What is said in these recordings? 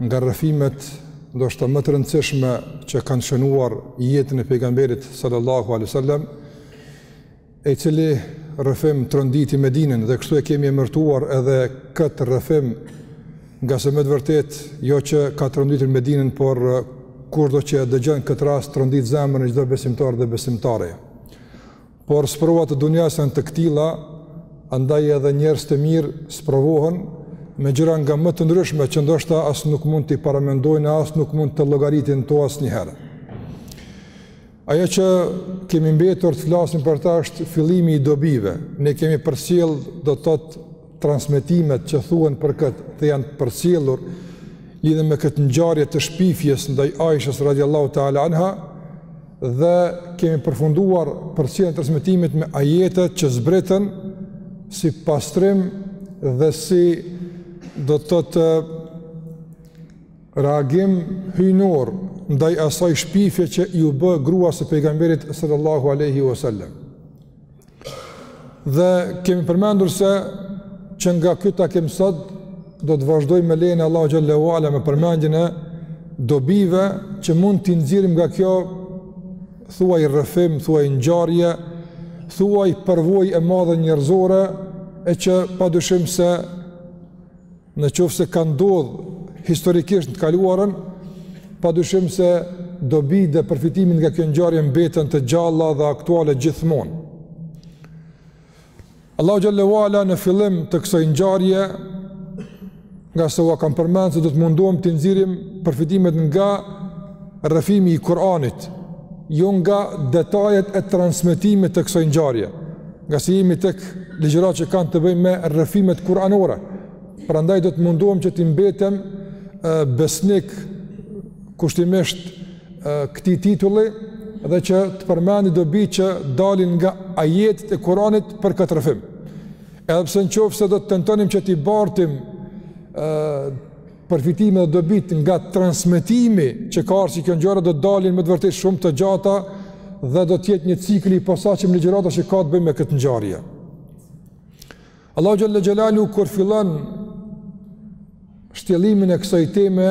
Nga rrëfimet ndoshta më të rëndësishme që kanë shënuar jetën e pejgamberit sallallahu alaihi wasallam, e cili rrëfim tronditi Medinën dhe kështu e kemi emërtuar edhe këtë rrëfim ngase me të vërtetë jo që ka tronditur Medinën, por kurdo që dëgjon këtë rast trondit zemrën e çdo besimtari dhe besimtareje. Por sprovat e dunjas janë të këtilla, andaj edhe njerëz të mirë sprovohen me gjëra nga më të ndryshme që ndoshta as nuk mund t'i paramendojnë, as nuk mund të llogaritin ato asnjëherë. Ajo që kemi mbetur të flasim për ta është fillimi i dobive. Ne kemi përcjell do të thotë transmetimet që thuhen për këtë dhe janë përcjellur lidhur me këtë ngjarje të shpifjes ndaj Aishës radiallahu ta'ala anha dhe kemi përfunduar përcjelljen e transmetimit me ajetet që zbritën si pastrim dhe si do të thotë reagim hyjnor ndaj asaj shpifjeje që iu bë gruas së pejgamberit sallallahu aleyhi wasallam. Dhe kemi përmendur se që nga ky takim sot do të vazhdojmë me lejen e Allahut xhalla wa ala me përmendjen e dobive që mund t'i nxjerrim nga kjo thuaj rrëfim, thuaj ngjarje, thuaj përvojë e madhe njerëzore e që pa dyshim se Në qoftë se ka ndodh historikisht në të kaluarën, pa dyshim se dobitë dhe përfitimet nga kjo ngjarje mbeten të gjalla dhe aktuale gjithmonë. Allahu xhalla wa ala në fillim të kësaj ngjarje ngase ua kam përmend se do të mundohem t'i nxjerrim përfitimet nga rrëfimi i Kur'anit, jo nga detajet e transmetimit të kësaj ngjarje, ngase jemi tek ligjëratat që kanë të bëjnë me rrëfimet kuranore. Prandaj do të mundohem që t'i mbetem besnik kushtimisht këtij titulli dhe që t'i përmendi dobitë që dalin nga ajetet e Kur'anit për këtë rrëfim. Edhe pse në qoftë se do të tentonim që t'i bartim përfitimet dhe dobitë nga transmetimi që ka ardh kjo ngjarje do të dalin me të vërtetë shumë të gjata dhe do të jetë një cikël i posaçëm ligjëratash që ka të bëjë me këtë ngjarje. Allahu xhalla xhelalu kur fillon shtjellimin e kësaj teme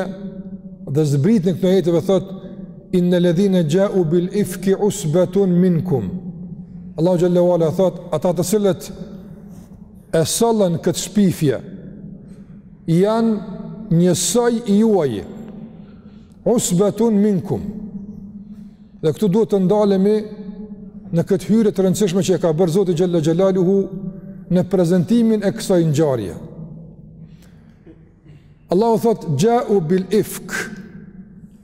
dhe zbritjen e këtyre ajeteve thotë inna ladhina ja'u bil ifki usbatun minkum. Allahu xhalla wa ala thotë ata të cilët e sollën këtë shpifje janë një soj i juaji, usbetun minkum, dhe këtu duhet të ndalemi në këtë hyrje të rëndësishme që e ka bërë Zoti xhelle xhelaluhu në prezentimin e kësaj ngjarje. Allahu thotë, xhau bil ifk,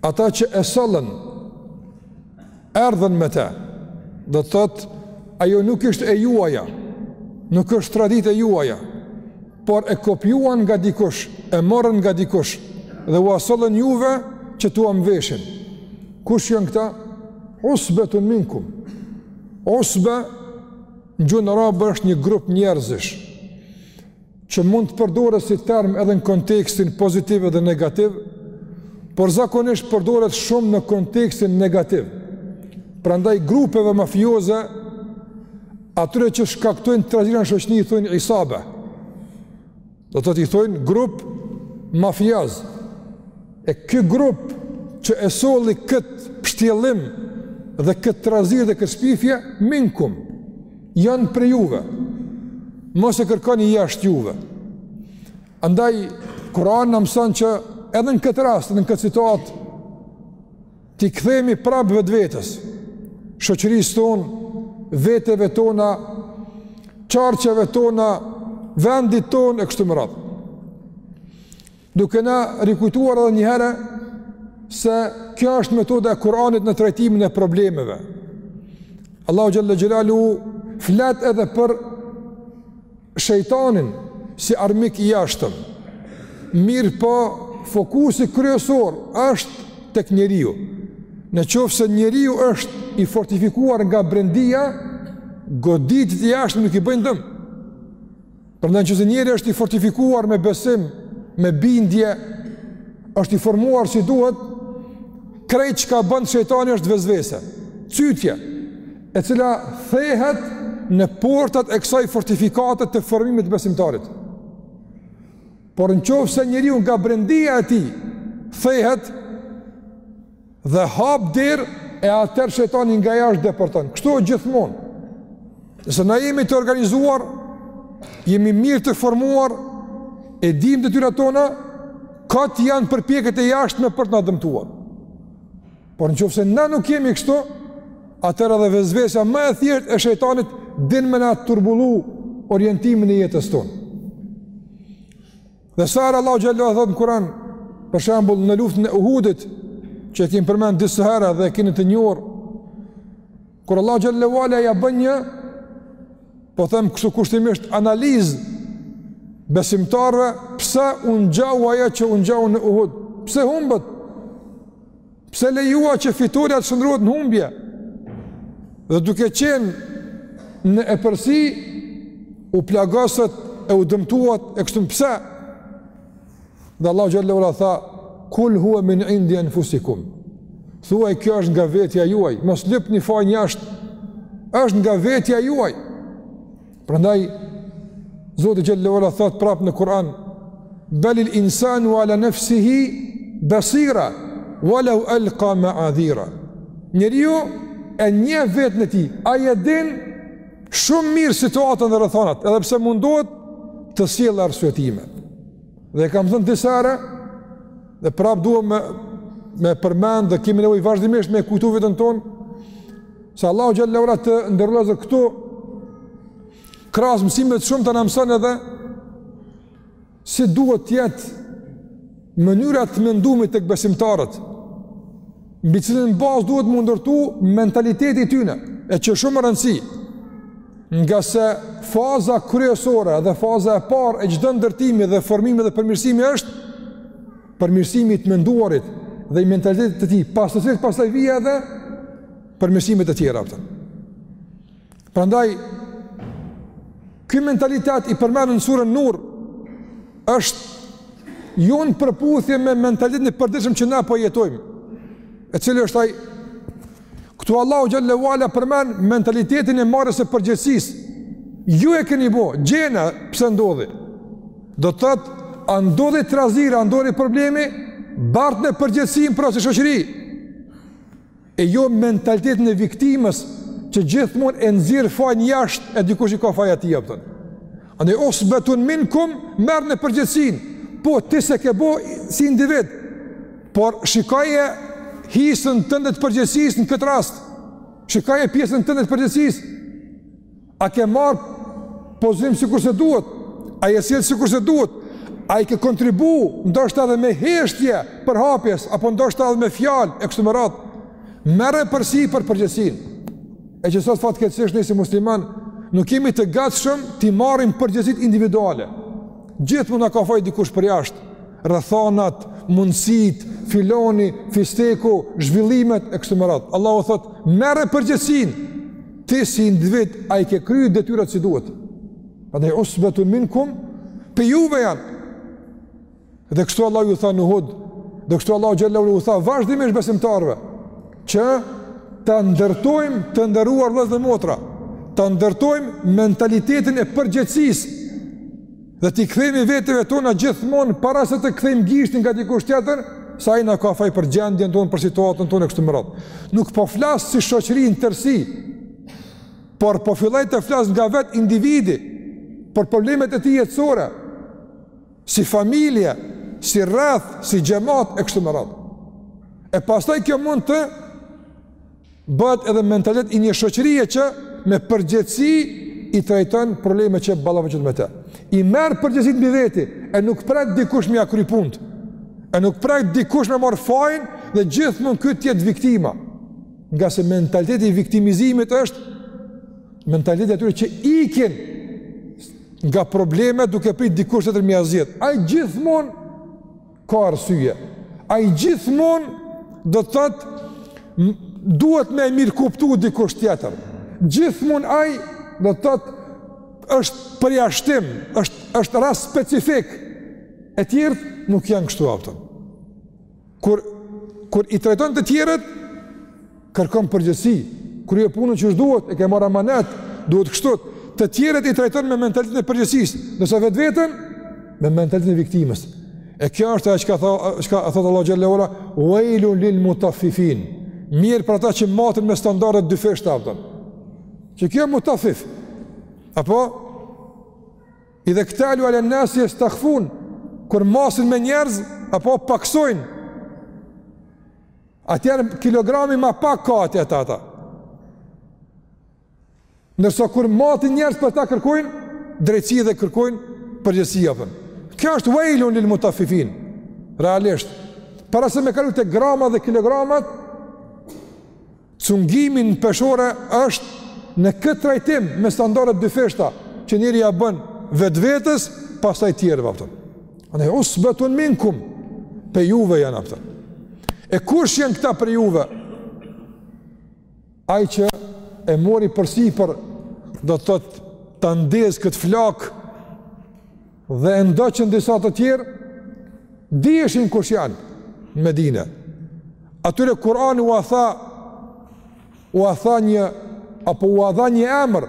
ata që e sollën, Erdhën me të, do të thotë, ajo nuk është e juaja, nuk është traditë e juaja, por e kopjuan nga dikush, e morën nga dikush, dhe u a sollën juve që t'ua mveshin. Kush janë këta? Usbetun minkum. Usbe, në gjuhën arabe, është një grup njerëzish. që mund të përdoret si term edhe në kontekstin pozitiv edhe negativ, por zakonisht përdoret shumë në kontekstin negativ. Prandaj grupeve mafioze atyre që shkaktojnë trazira në shoqni i thonë isabe. Do të thotë i thonë grup mafioz. E ky grup që e solli kët pshtjellim dhe kët trazirë dhe kët shpifje minkum. Janë prej juve, mos e kërkoni jashtë juve. Andaj, Kur'ani na mëson që edhe në këtë rast, edhe në këtë situatë, t'i kthehemi prapë vetë vetes, shoqërisë tonë, veteve tona, qarqeve tona, vendit tonë e kështu me radhë. Duke na rikujtuar edhe një herë se kjo është metoda e Kur'anit në trajtimin e problemeve. Allahu xhelle xhelaluhu flet edhe për shejtanin si armik i jashtëm. Mirëpo fokusi kryesor është tek njeriu. Në qoftë se njeriu është i fortifikuar nga brendia, goditjet jashtë nuk i bëjnë dëm. Prandaj n'qoftë se njeriu është i fortifikuar me besim, me bindje, është i formuar si duhet, krejt çka bën shejtani është vesvese, cytje, e cila thyhet në portat e kësaj fortifikate të formimit të besimtarit. Por në qoftë se njeriu nga brendia e tij, thyhet, Dhe hap derë e atëherë shejtani nga jashtë depërton. Kështu e gjithmonë. Nëse na jemi të organizuar, jemi mirë të formuar, e dimë detyrat tona, kot janë përpjekjet e jashtme për të na dëmtuar. Por në qoftë se na nuk jemi kështu, atëherë edhe vesvesja më e thjeshtë e shejtanit din me na turbullu orientimin e jetës tonë. Dhe sa herë Allahu xhelle thot në Kur'an, për shembull në luftën e Uhudit, që e kemi përmend disa herë dhe e keni të njohur, kur Allahu xhallahu ala ja bën një po them kështu kushtimisht analizë besimtarëve pse u ngjau ajo që u ngjau në Uhud, pse humbët? Pse lejuat që fitorja të shndërrohet në humbje? Dhe duke qenë në epërsi u plagosët e u dëmtuat e kështu pse? Dhe Allahu xhallahu ala tha kul huwa min indi anfusikum. Thuaj kjo është nga vetja juaj, mos lypni fajin jashtë. Është nga vetja juaj. Prandaj Zoti xhallahu ala thot prap në Kur'an balil insanu ala nafsihi basira walau alqa ma'adhira. Njeriu e njeh veten e tij, ai e din shumë mirë situatën dhe rrethonat, edhe pse mundohet të sjellë arsyetime. Dhe e kam thënë disa herë, dhe prap du me e përmend dhe kemi nevojë vazhdimisht me kujtu veten tonë Se Allahu xhallahu ala të nderuar këtu krahas mësimeve të shumta na mëson edhe si duhet të jetë mënyra e të menduemit tek besimtarët. Mbi cilën bazë duhet me u ndërtu mentaliteti i tyre, e që ka shumë rëndësi. Ngase faza kryesore dhe faza e parë e çdo ndërtimi dhe formimi dhe përmirësimi është përmirësimi i të menduarit dhe i mentalitetit të tij. Pas të cilit pastaj vijnë edhe përmirësimet e tjera apo. Prandaj ky mentalitet i përmendur në surën Nur është jo në përputhje me mentalitetin e përditshëm që na po jetojmë. E cili është ai Këtu Allahu xhallahu ala përmend mentalitetin e marrjes së përgjegjësisë. Ju e keni bo, gjene pse ndodhi. Do të thotë, a ndodhi trazira, a ndodhi problemi, bartne përgjegjësinë pra si shoqëri. e jo mentalitetin e viktimës që gjithmonë e nxjerr fajin jashtë e dikush i ka fajet e tij apo. Andaj usbatun minkum merrne përgjegjësinë. Po ti s'e ke bo si individ. Por shikoje hisen tënde të përgjegjësisë në këtë rast. Shikoje pjesën tënde të përgjegjësisë. A ke marrë pozicion sikurse duhet? A je sjellë sikurse duhet? A i ke kontribu, ndoshta edhe me heshtje përhapjes, apo ndoshta edhe me fjalë, e kështu me radhë? Merre përsipër përgjegjësinë. E që sot fatkeqësisht ne si muslimanë, nuk jemi të gatshëm t'i marrim përgjegjësitë individuale. Gjithmonë na ka faj dikush përjashtë, rrethanat, mundësitë, filani, fisteku, zhvillimet, e kështu me radhë. Allahu thotë, merre përgjegjësinë, Ti si individ, a i ke kryu detyrat si duhet? A dhe usbetun minkum, prej juve janë. Dhe kështu Allahu ju tha në Uhud, dhe kështu Allahu xhel-le u tha, vazhdimisht besimtarëve, që ta ndërtojmë të nderuar vëllezër dhe motra, ta ndërtojmë mentalitetin e përgjegjësisë, Dhe t'i kthehemi veteve tona gjithmonë para se të kthejmë gishtin nga dikush tjetër, se ai na ka faj për gjendjen tonë, për situatën tonë e kështu me radhë. Nuk po flas si shoqëri në tërësi, por po filloj të flas nga vetë individi për problemet e tij jetësore, si familje, si rreth, si xhamat e kështu me radhë. E pastaj kjo mund të bëhet edhe mentalitet i një shoqërie që me përgjegjësi i trajton problemet që ballafaqohet me të. I merr përgjegjësinë mbi veti e nuk pret dikush me ia kry punët. E nuk pret dikush me marr fajin dhe gjithmonë ky të jetë viktima. Ngase mentaliteti i viktimizimit është mentaliteti i atyre që ikin nga problemet duke prit dikush tjetër me ia zgjidh. Ai gjithmonë Ka arsye. Ai gjithmonë do të thotë duhet me e mirëkuptu dikush tjetër. Gjithmonë ai do të thotë është përjashtim, është, është rast specifik. E tjerët nuk janë kështu, a kupton. Kur, kur i trajton të tjerët, Kërkon përgjegjësi, kryeje punën qysh duhet, e ke marrë amanet, duhet kështu, të tjerët i trajton me mentalitetin e përgjegjësisë, ndërsa vetveten, me mentalitetin e viktimës. E kjo është ajo çka thotë Allahu xhel-le ve ala, uajlun lil mutafifin, mjerë për ata që matin me standarde të dyfishta, a kupton. Që kjo e mutafif, apo, idhektalu alen nasi jesteufun, kur masin me njerëz, apo pakësojnë, Atëherë kilogrami ma pak ka atje te ata. Ndërsa kur matin njerëz për ta kërkojnë, drejtësi dhe kërkojnë përgjegjësi, a kupton. Kjo është vejlun lil mutafifin, realisht. Para se me kalu te gramat dhe kilogramat, cungimi në peshore është në këtë trajtim me standarde të dyfishta që njeriu ia bën vetvetes, pastaj tjerëve, a kupton. Në usbetun minkum, prej juve janë, a kupton. E kush janë këta prej juve? Ai që e mori përsipër, do të thotë ta ndezë këtë flakë, dhe e ndoqën disa të tjerë, diheshin kush janë në Medinë. Atyre Kurani ua tha, ua tha një, apo ua dha një emër,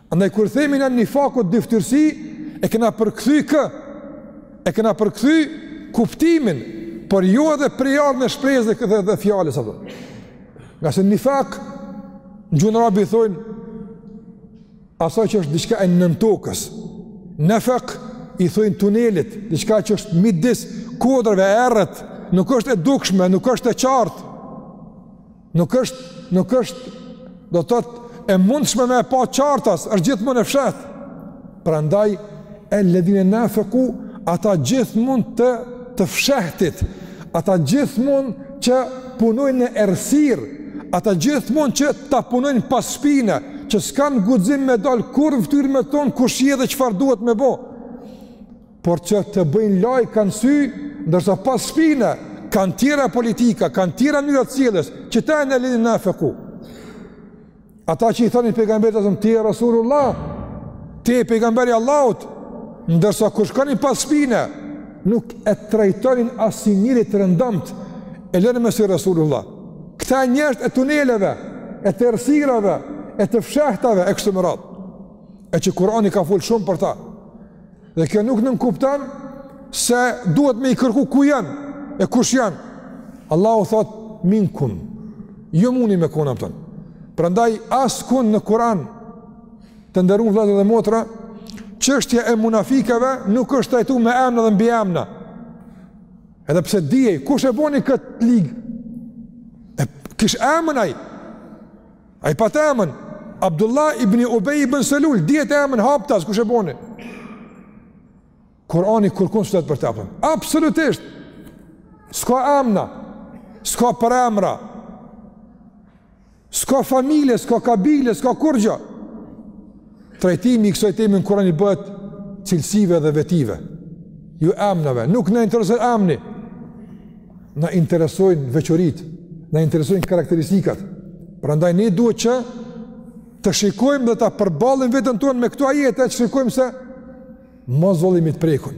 Andaj kur themi na nifakut dyftyrsi, e kena përkthy kë? E kena përkthy kuptimin, por jo edhe prejardhën e shprehjes dhe, dhe, dhe fjalës apo. Ngase nifak në gjuhën arabe i thonë asaj që është diçka e nën tokës. Nefak i thonë tunelit, diçka që është midis kodrave, e errët, nuk është e dukshme, nuk është e qartë. Nuk është, nuk është, do të thotë, e mundshme me e pa qartas, është gjithmonë e fshehtë. Prandaj, el-ledhine nafeku, ata gjithmonë të, të fshehtit, ata gjithmonë që punojnë në errësirë, ata gjithmonë që ta punojnë pas shpine, që s'kanë guxim me dalë kurrë n'fytyrë me t'thonë ku je edhe çfarë duhet me bo. por që të bëjnë lajka në sy, ndërsa pas shpine, kanë tjera politika, kanë tjera mënyra të sjelljes, që këta janë el-ledhine nafeku. Ata që i thonin pejgamberit alejhi selam, ti je Rasulullah, ti je pejgamber i Allahut, ndërsa kur shkonin pas shpine, nuk e trajtonin as si njeri të rëndomtë, e lëre më si Rasulullah. Këta njerëzit e tuneleve, e errësirave, e të fshehtave, e kështu me radhë. E që Kurani ka fol shumë për ta, Dhe kjo nuk nënkupton se duhet me i kërku ku janë e kush janë. Allahu thot minkum. Jo munet me kon aty. Prandaj askund në Kur'an të nderum vëllezër dhe motra, çështja e munafikëve nuk është trajtu me emna dhe mbiemna. Edhe pse dihej kush e boni kët ligë. E kish emën ai. Ai pat emën, Abdullah ibn Ubej ibn Selul, dihet emni haptas, kush e boni? Kurani kurkun s'flet për ta me emën. Absolutisht! S'ka emna, s'ka përemra, s'ka familje, s'ka kabile, s'ka kurgja. Trajtimi i kësaj teme në Kur'an i bëhet cilësive dhe vetive. Jo emnave, nuk na intereson emni. Na interesojnë veçoritë, na interesojnë karakteristikat. Prandaj ne duhet që të shikojmë dhe ta përballim veten tonë me këto ajete, të shikojmë se mos zullumi t'ka prekun.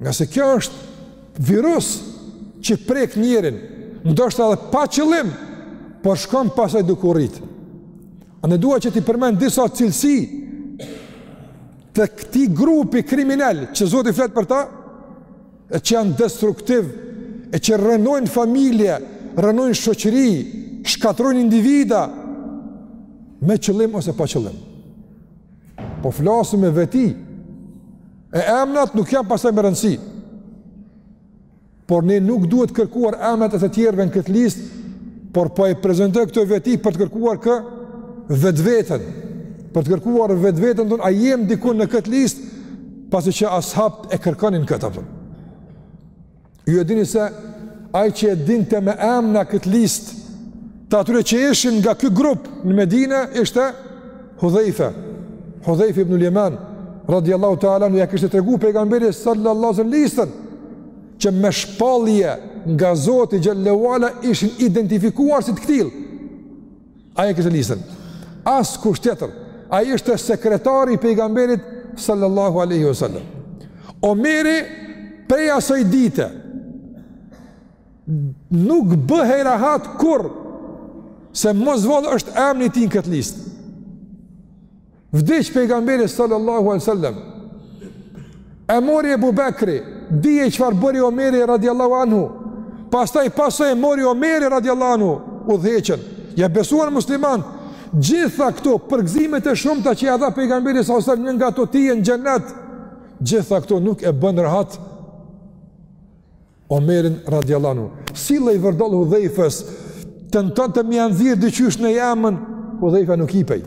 Ngase kjo është virus që prek njerin, ndoshta edhe pa qëllim, por shkon pastaj duke u rritë. E unë dua që t'i përmend disa cilësi të këtij grupi kriminal që Zoti flet për ta, e që janë destruktivë, e që rrënojnë familje, rrënojnë shoqëri, shkatërrojnë individa, me qëllim ose pa qëllim. Po flasim me veti, E emnat nuk janë pasaj me rëndësi. Por ne nuk duhet kërkuar emnat e të tjerëve në këtë listë, por po i prezentoj këto veti për të kërkuar kë, vetveten, për të kërkuar vetveten tonë, a jemi dikun në këtë listë, pasi që ashabët e kërkonin këtë, a po kupton. Ju e dini se ai që e dinte me emna këtë listë të atyre që ishin nga ky grup në Medinë ishte Hudhejfa. Hudhejfe ibn al-Jeman radiyallahu ta'ala anhu ja kishte tregu pejgamberi sallallahu alaihi wasallam listën që me shpallje nga Zoti xhelle ve ala ishin identifikuar si të këtillë. Ai e kishte listën. Askush tjetër. Ai ishte sekretari i pejgamberit sallallahu alaihi wasallam. Omeri prej asoj dite nuk bëhej rahat kurrë se mos vallë është emni i tij në këtë listë. Vdiq pejgamberi sallallahu alaihi wasallam. E mori Ebu Bekri, dihet çfarë bëri Omeri radiallahu anhu. Pastaj pas soj e mori Omeri radiallahu anhu udhëheqjen. Ja besuan muslimanët. Gjitha këto përgëzimet e shumta që ia dha pejgamberi sallallahu alaihi wasallam nga ato ti je në xhenet. Gjitha këto nuk e bënë rahat Omerin radiallahu anhu. Sillej vërdallë Hudhejfës, tentonte me ja nxjerr diqysh ni emën, Hudhejfa nuk ipej.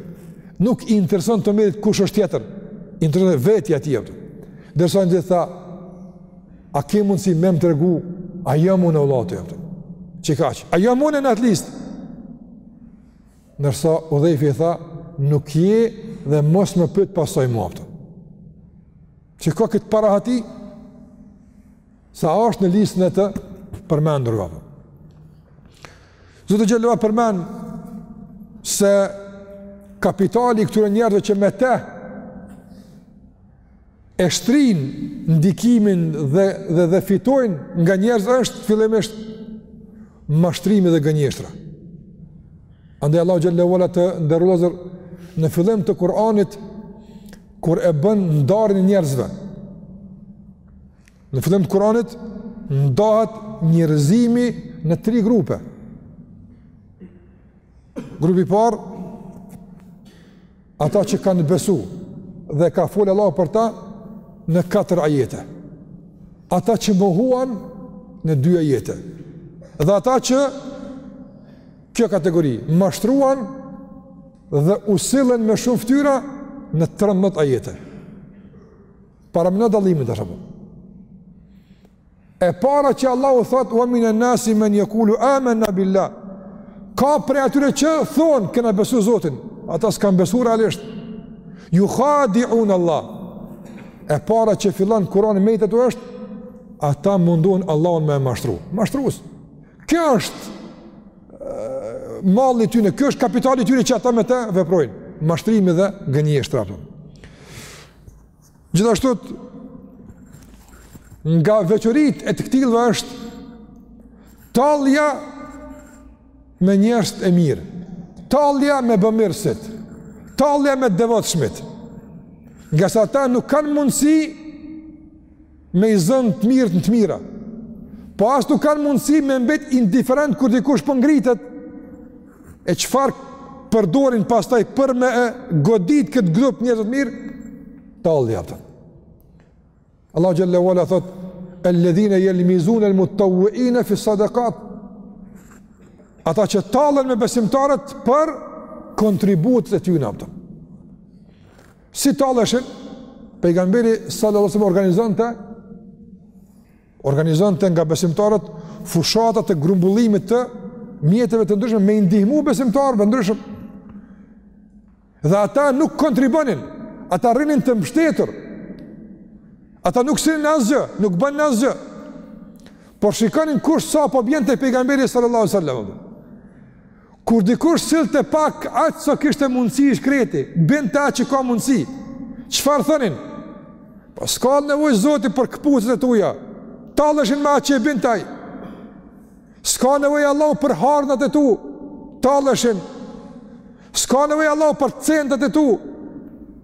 Nuk i interesonte Omerit kush është tjetër. Intereson vetja e tij atë. Derisa ni ditë i tha, a ke mundsi me më tregu a jam unë vëllati atë? Qekaq, a jam unë në atë listë? Ndërsa Hudhejfa i tha, nuk je dhe mos më pyet pas soj mu, a po kupton. Që ka qenë pa rahati Sa është në listën e të përmendurve. Zoti xhelle ve ala përmend se kapitali i këtyre njerëzve që me te e shtrijnë ndikimin dhe, dhe, dhe fitojnë nga njerëzit është fillimisht mashtrimi dhe gënjeshtra. Andaj Allahu xhelle ve ala të nderuar në fillim të Kur'anit kur e bën ndarjen e njerëzve. Në fillim të Kuranit ndahet njerëzimi në tri grupe. Grupi i parë ata që kanë besu dhe ka fol Allah për ta në katër ajete. Ata që mohuan në dy ajete. Dhe ata që kjo kategori mashtruan dhe u sillën me shumë fytyra në 13 ajete. Paramendo dallimin tash. E para që Allahu thot, ua minen-nasi men jekulu, amenna bilah. Ka prej atyre që thonë, kena besu Zotin, ata s'kanë besu realisht. Juhadiunallah. E para që fillon Kurani me i tregu është, ata mundun Allahun me e mashtru. Mashtrus. Kjo është malli i tyne, kjo është kapitali i tyne që ata me te veprojnë. Mashtrimi dhe gënjeshtra pra. Gjithashtu nga veçoritë e të këtillëve është tallja me njerëzit e mirë, tallja me bamirësit, tallja me devotshmit. Ngase ata nuk kanë mundësi me i zënë të mirët në të mira. Po as nuk kanë mundësi me mbet indiferent kur dikush po ngritet, e çfarë përdorin pastaj për me e godit këtë grup njerëz të mirë, tallja pra. Allah xhel-le ue ala thot, el-ledhine jelmizune el-muttauiine fis-sadekat, ata që tallen me besimtarët për kontributet e tyne pra. Si talleshin, pejgamberi sallallahu alajhi wasallam organizonte organizonte nga besimtarët fushata të grumbullimit të mjeteve të ndryshme me i ndihmu besimtarëve të ndryshëm. Dhe ata nuk kontribonin, ata rrinin të mbështetur. Ata nuk sillnin asgjë, nuk bënin asgjë. Por shikonin kush sa po bjen te pejgamberi sallallahu sallam. Kur dikush sillte pak aq sa kishte mundësi i shkreti, binte atë që ka mundësi. Çfarë thonin? Po s'ka nevojë Zoti për këpucët e tuja. Talleshin me atë që e binte ai. S'ka nevojë Allahu për harnat e tu. Talleshin. S'ka nevojë Allahu për centat e tu.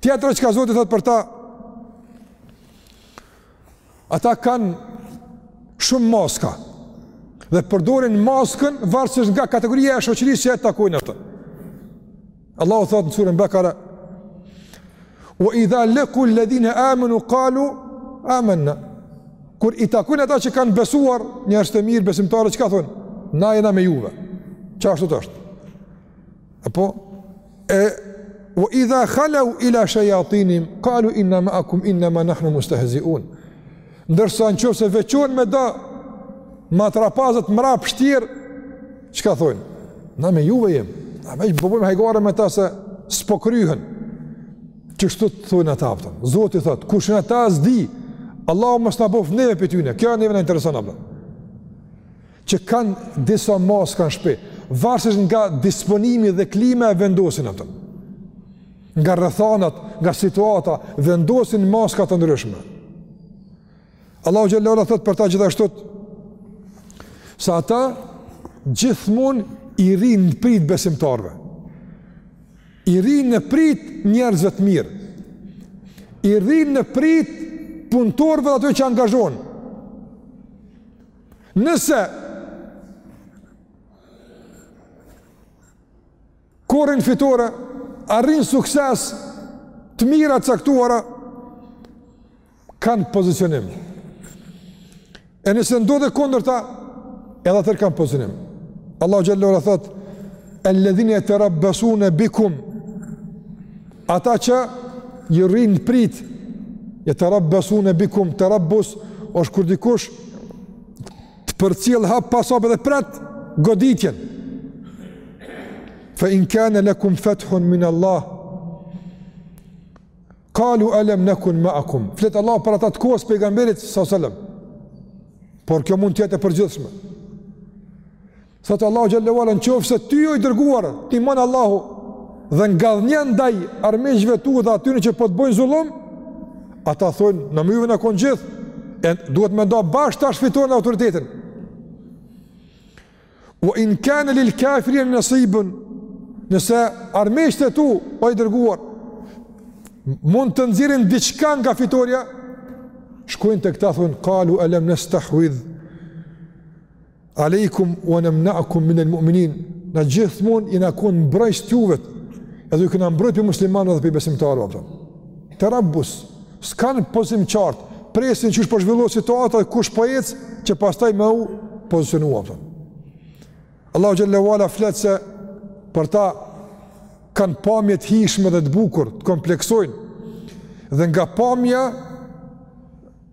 Tjetër çka Zoti thot për ta, ata kanë shumë maska dhe përdorin maskën varësisht nga kategoria e shoqërisë që e takojnë ata. Allahu thot në surën Bekara: "Wa idha laqu alladhina amanu qalu amanna." Kur i takojnë ata që kanë besuar, njerëzit e mirë besimtarët çka thonë, "Na jena me juve." Kështu është? Apo E wa idha khalu ila shayatinihim qalu inna ma'akum inna ma nahnu mustahzi'un. Ndërsa nëse veçohen me do matrapazë t'mbrapshtë, çka thonë? Na me juve jem. Na veç po bëjmë hajgare me ta se s'po kryhen. Kështu thonë ata aftë. Zoti thotë, kush janë ata s'di, Allahu mos na bëftë neve prej tyne. Kjo neve na intereson apo? që kanë disa maska në shpi, varësisht nga disponimi dhe klima e vendosin ato. Nga rrethanat, nga situata, vendosin maska të ndryshme. Allahu xhele ue ala thotë për ta gjithashtu, se ata gjithmonë i rrinë në pritë besimtarëve. I rrinë në pritë njerëzve të mirë. I rrinë në pritë punëtorëve dhe ato që angazhohen. Nëse korrin fitore, arrijnë suksese të mira të caktuara, kanë pozicionim. E nëse ndodh e kundërta, edhe atëherë kanë pozicionim. Allahu xhele ue ala thotë, el-ledhine jeterabbesune bikum, Ata që ju rrinë në pritë, jeterabbesune bikum, terabbus, është kur dikush të përcjell hap pas hapi dhe pret goditjen. Fe in kane lekum fethun min Allah, kalu elem nekun meakum. Flet Allahu për ata të kohës pejgamberit, sa salem. Por kjo mund të jetë e përgjithshme. Thotë Allahu xhele ue ala në qoftë se ty o i dërguar, të ndihmon Allahu dhe ngadhënjen ndaj armiqve tu dhe atyre që po të bëjnë zullum, ata thonë na me juve jena kon gjith, e duhet me nda bashkë tash fitoren, autoritetin. Wa in kana lil kafirin nasibun nëse armiqtë e tu o i dërguar mund të nxjerrin diçka nga fitorja, shkojnë tek ata thonë qalu alam nastahwidh Alejkum wa namna'kum min al-mu'minin. Na gjithmonë jena kon mbrojt juve. Edhe ju kena mbrojt prej muslimanëve dhe prej besimtarëve, a kupton. Terabbus, s'kanë pozicionim të qartë, presin qysh po zhvillohet situata dhe kush po ecë që pastaj me u pozicionu, a kupton. Allahu xhele ue ala flet se për ta kanë pamje të hijshme dhe të bukur, të kompleksojnë. Dhe nga pamja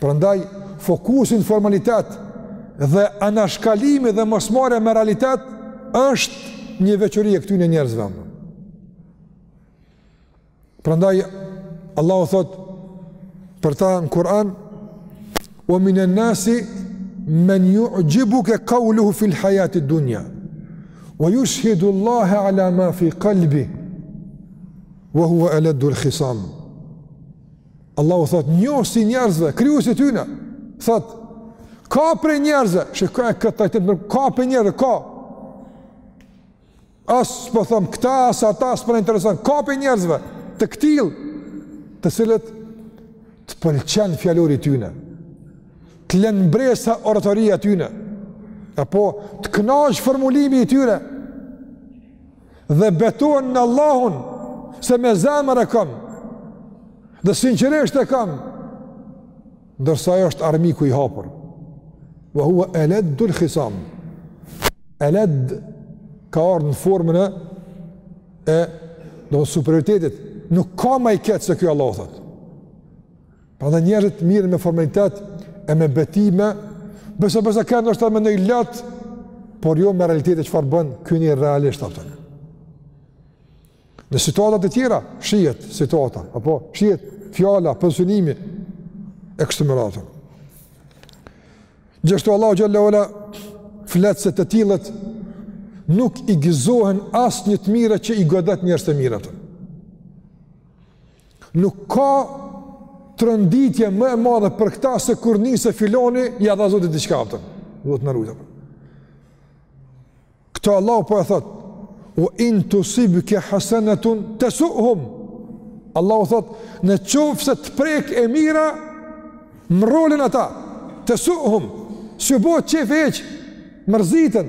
Prandaj, fokusi në formalitet dhe anashkalimi dhe mosmarrja me realitet është një veçori e këtyne njerëzve. Prandaj, Allahu thotë për ta në Kur'an, ue minen nasi men juxhibuke kauluhu fil hajati dunja, ue jushhidu Allahe ala ma fi kalbi, ue hua eleddul khisam. Allahu thot, njohësi i njerëzve, krijuesi i tyne, thot, ka prej njerëzve, shikoje këtë trajtim, ka prej njerëzve, ka, as s'po thom, këta, as ata, as s'po na intereson, ka prej njerëzve, të këtillë, të cilët, të pëlqen fjalori i tyne, të len mbresa oratoria e tyne, apo të kënaq formulimi i tyre, dhe betohen në Allahun se me zemër e kam dhe sinqerisht e kam ndërsa ai është armiku i hapur wa huwa eleddul khisam eled ka ardhur në formën e e do superioritetit nuk ka ma i keq se ky Allahu thot Prandaj njerëzit merren me formalitet e me betime, besa besë kanë ndoshta me ndonjë lot, por jo me realitetin çfarë bën ky njeri realisht atë. Në situatat e tjera, shihet situata, apo shihet fjala, përsynimi, e kështu me radhë. Gjithashtu Allahu xhel-le ue ala flet se të tillët nuk i gëzohen asnjë të mire që i godet njerëzit e mirë të. Nuk ka tronditje më e madhe për këta se kur nise filani ja dha Zoti diçka atë. Zoti na ruajt. Këto Allahu po e thot. In tusibke hasanatun tasuhum. Allahu thot, në qoftë se të prek e mira mrrolen ata. Tasuhum. S'ju bo qejf hiç? Mërziten.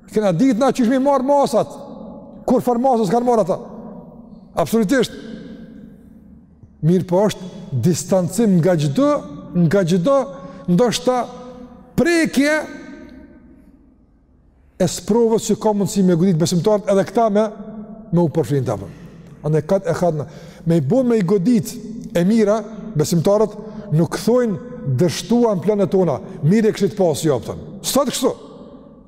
Kena dit na qysh me marrë masat, kurrfarë masash s'kanë marrë ata. Absolutisht. Mirëpo është distancim nga çdo, nga çdo, ndoshta prekje e sprovës që ka mundësi me godit besimtarët edhe këta me, me u përfshi të apëm. Andaj kad ehadhna me i bo me i godit e mira, besimtarët nuk thojnë dështuan planet tona, mire kështë të pasë jo, pëtën. Sot kështu,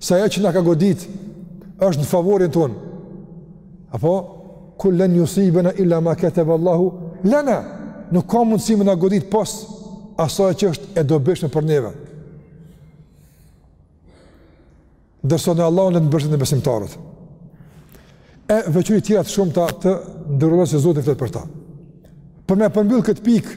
Se ajo që na ka godit është në favorin tonë. Apo kul len yusibuna illa ma kataba Allahu lana. Nuk ka mundësi me na godit pos asaj që është e dobishme për neve. Ndërsa në Allahun le të mbështeten besimtarët. E veçori tjera të shumta të nderuar se Zoti flet për ta. Për me përmbyllë këtë pikë,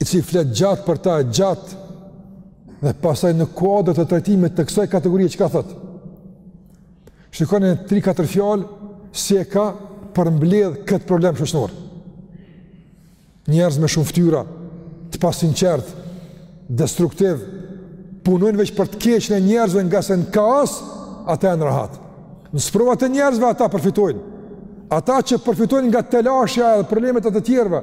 i cili flet gjatë për ta gjatë dhe pastaj në kuadër të trajtimit të kësaj kategorie çka thotë. Shikoni në 3-4 fjalë si e ka përmbledh këtë problem shoqnor. Njerëz me shumë ftyra, të pasinqertë, destruktiv, punojnë veç për të keqën e njerëzve ngase në kaos, ata janë rahat. Në sprovat e njerëzve ata përfitojnë. Ata që përfitojnë nga telashja dhe problemet e të tjerëve,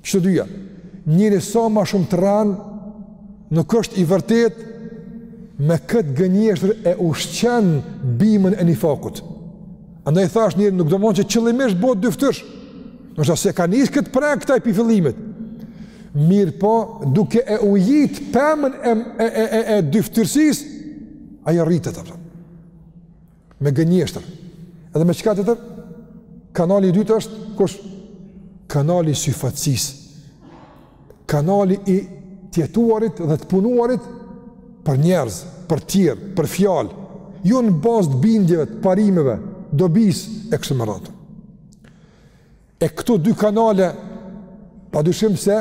Këto dyja, njeri sa ma shumë të rren, nuk është i vërtetë, me këtë gënjeshtër e ushqen bimën e nifakut. Andaj thashë njeri nuk domethënë që qëllimisht bohet dyftyrësh. Noshta s'e ka nis këtë prej këtu, pi fillimit. Mirëpo, duke e ujit pemën e, e, e, e, e dyftyrësisë, ajo rritet, kupton. Me gënjeshtër. Edhe me çka tjetër? Kanali i dytë është, kush? Kanali i syfaqësisë. Kanali i të jetuarit dhe të punuarit për njerëz, për tjerë, për fjalë, jo në bazë të bindjeve, të parimeve, dobisë e kështu me radhë. E këto dy kanale pa dyshim se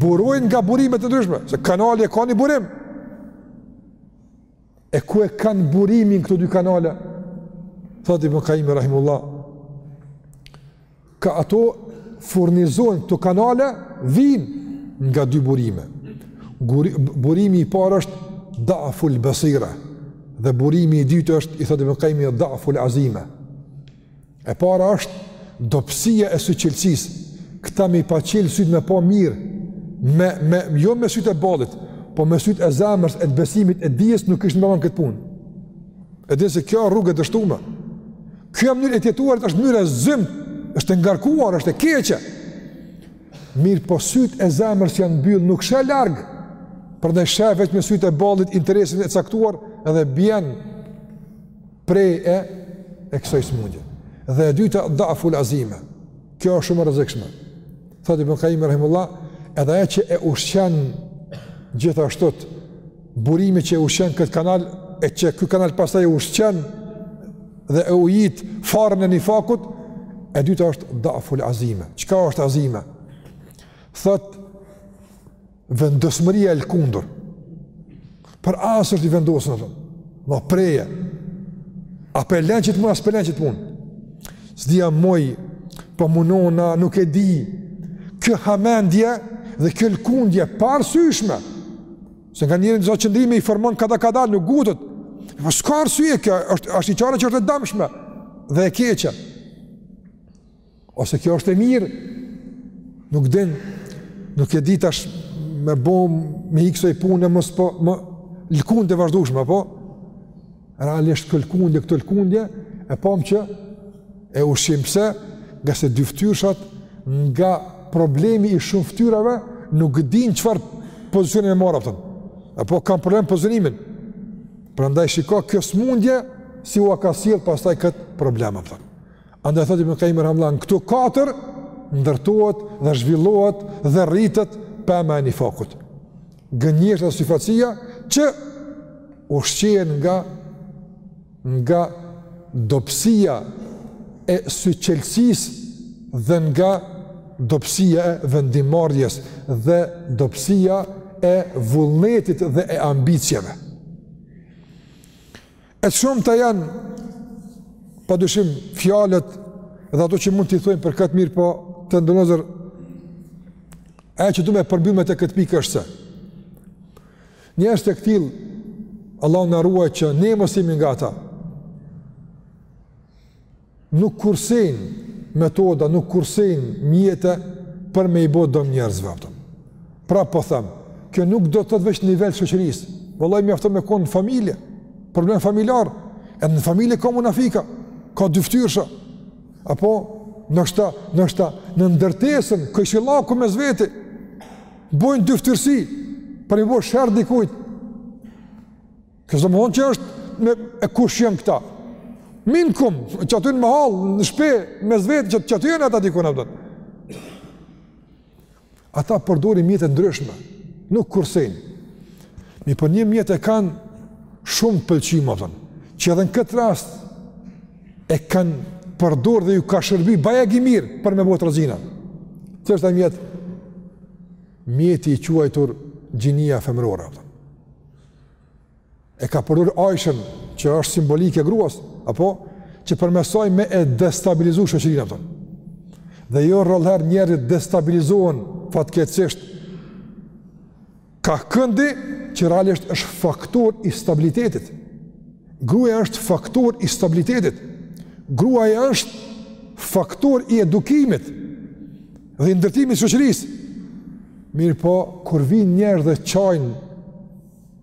burojnë nga burime të ndryshme, se kanali e ka një burim. E ku e kanë burimin këto dy kanale? Thot Ibn Kajimi Rahimehullah, ka ato furnizohen këto kanale, vinë nga dy burime. Buri, burimi i parë është da'ful basire dhe burimi i dytë është i thotë Ibn Kajimi da'ful azime. E para është dobësia e syçelësisë. Këta me i pa çelë sytë me pa mirë, me, me, jo me sytë e ballit, po me sytë e zemrës, e të besimit, e dijes, nuk e kishin ba ma këtë punë. E dinë se kjo rrugë e dështume. Kjo mënyrë e të jetuarit është mënyrë e zymtë, është e ngarkuar, është e keqe. Mirëpo sytë e zemrës janë mbyll, nuk sheh larg, prandaj sheh veç me sytë e ballit, interesin e caktuar, edhe bien pre e e kësaj smundje. Dhe e dyta da'ful azime. Kjo është shumë e rrezikshme. Thotë Ibn Kajimi rahimehullah, edhe ajo që e ushqen gjithashtu burimi që e ushqen këtë kanal e që ky kanal pastaj e ushqen dhe e ujit farën e nifakut, e dyta është da'ful azime. Çka është azime? Thotë Vendosmëria e lkundur. Por as është i vendosun, kupton, me pre. A po e le këtë punë, a s'po e le këtë punë. S'di a muj, për po munona, nuk e di. Kjo hamendje dhe kjo lkundje e paarsyshme. Se nganjëherë disa qëndrime i formon kadal kadal, nuk ngutet. Po s'ka arsye kjo, është, është e qartë që është e damshme dhe e keqe. Ose kjo është e mirë, nuk din, nuk e di tash me bo, me i hi kësaj pune, mos po, me lëkundje të vazhdushme, apo? Realisht këto lëkundje, këto lëkundje, e pamë që e ushqen pse, nga se dyftyrshat, nga problemi i shumë ftyrave, nuk din çfarë pozicioni me marrë, a kupton. Apo kanë problem pozicionimin. Prandaj shiko, kjo smundje, si ua ka sjellë pastaj këtë problem, a kupton. Andaj thotë Ibn Kajjim rahimehullah, në këto katër ndërtohet dhe zhvillohet dhe rritet pema e nifakut. Gënjeshtra dhe syfaqësia që ushqehen nga nga dobësia e syçelësisë dhe nga dobësia e vendimmarrjes dhe dobësia e vullnetit dhe e ambicieve. E shumta janë, pa dyshim, fjalët dhe ato që mund t'i thojmë për këtë, mirëpo të nderuar vëllezër, ajo që du me përmbyll me të këtë pikë është se njerëzit e këtillë, Allahu na ruajt që ne mos jemi nga ata. nuk kursejnë metoda, nuk kursejnë mjete për me i bo dëm njerëzve, a kupton. Pra po them, kjo nuk do të thotë veç nivel shoqërisë, vallahi mjafton me konë në familje, problem familjar, edhe në familje ka munafika, ka dyftyrsha, apo noshta, noshta, në ndërtesën, kojshillaku mes veti, bojnë dyftyrsi, për me i bo sherr dikujt, Kjo s'do me thonë që është me e kush janë këta. Minkum, që aty në mahallë, në shpe, mes veti, që, që aty janë ata dikun, a kupton. Ata përdorin mjete të ndryshme, nuk kursejnë. Mirëpo një mjet e kanë shumë pëlqim, a kupton. Që edhe në këtë rast e kanë përdor dhe ju ka shërbi bajagi mirë për me bo trazira. Ç'është ai mjet? Mjeti i quajtur gjinia femërore, a kupton. e ka përdor Aishën që është simbolikë e gruas, apo që përmes saj me e destabilizu shoqërinë, a kupton. Dhe jo rrallëherë njerëzit destabilizohen fatkeqësisht ka këndi që realisht është faktor i stabilitetit. Gruja është faktor i stabilitetit. Gruja është faktor i edukimit. dhe i ndërtimit shoqërisë, mirëpo, kur vijnë njerëz dhe qajnë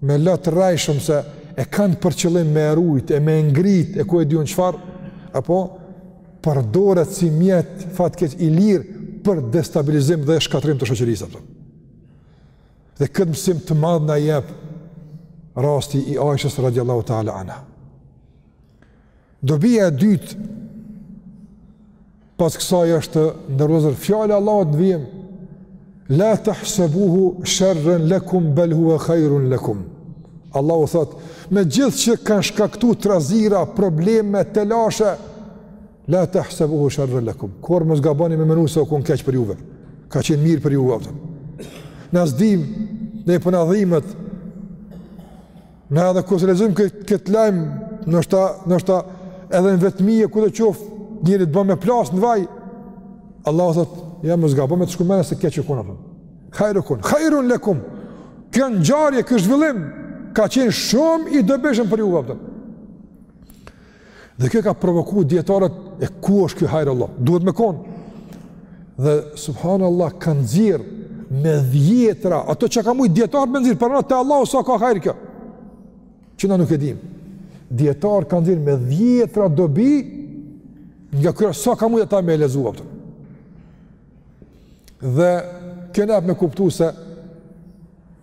me lot të rrejshëm se e kanë për qëllim me e rujt, e me ngrit, e ku e di un çfarë, apo, përdoret si mjet fatkeq i lirë për destabilizim dhe shkatrrim të shoqërisë, apo. Dhe këtë mësim të madh na jep rasti i Aishës radiallahu ta'ala anha. Dobija e dytë pas kësaj është nxjerr nga fjala e Allahut në vijim la tahsabuhu sharran lakum bal huwa khairun lakum. Allahu thot, me gjithë që kanë shkaktuar trazira, probleme, telashe, la tahsabuhu sharran lakum. Kurrë mos gaboni me menu se u kon keq për juve. Ka qenë mirë për juve. Na s'dim, ne po na dhimbet, Na edhe kur lexojmë këtë kët lajm, ndoshta ndoshta edhe në vetmi e kudo qoftë, njeri të bën me plas në vaj. Allahu thot, ja mos gabo me të shku menja se keq u kon a po. Khairu kun, khairun lakum. Kjo ngjarje, ky zhvillim ka qenë shumë i dobishëm për juve a po. Dhe kjo ka provoku dijetarët e ku është kjo hajr vallah, duhet me konë. Dhe subhanallah kanë nxjerr me dhjetra, ato çka kanë mujtë dijetarët me nxjerr, përndryshe Allahu sa ka hajr kjo. Që na nuk e dimë. Dijetarët kanë nxjerr me dhjetra dobi, nga kjo sa kanë mujtë ata me e lexu a po. Dhe kjo na jep me kuptu se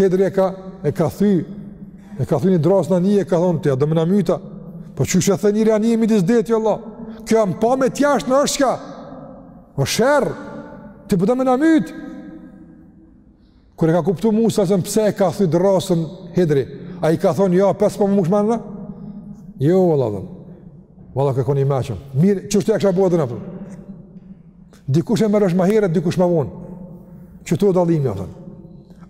Hidri e ka, e ka thy, e ka thy një drasë në anije, e ka thonë ti a don me na myt a, po qysh e then ti anijen, midis detit, Allah, kjo pamja e jashtme në është ka, o sherr, ti po don me na mytë, kur e ka kuptu Musa, se në pse e ka thy drasën Hidri, ai ka thonë, ja, pesë pa po më mushë mërë në, jo, Allah, dhe, Allah, kërë konë i meqëm, mirë, që shë të e kësha bërë dhe në përë, Dikush e merr vesh ma herët, dikush ma vonë. Qeto dallimi a thon.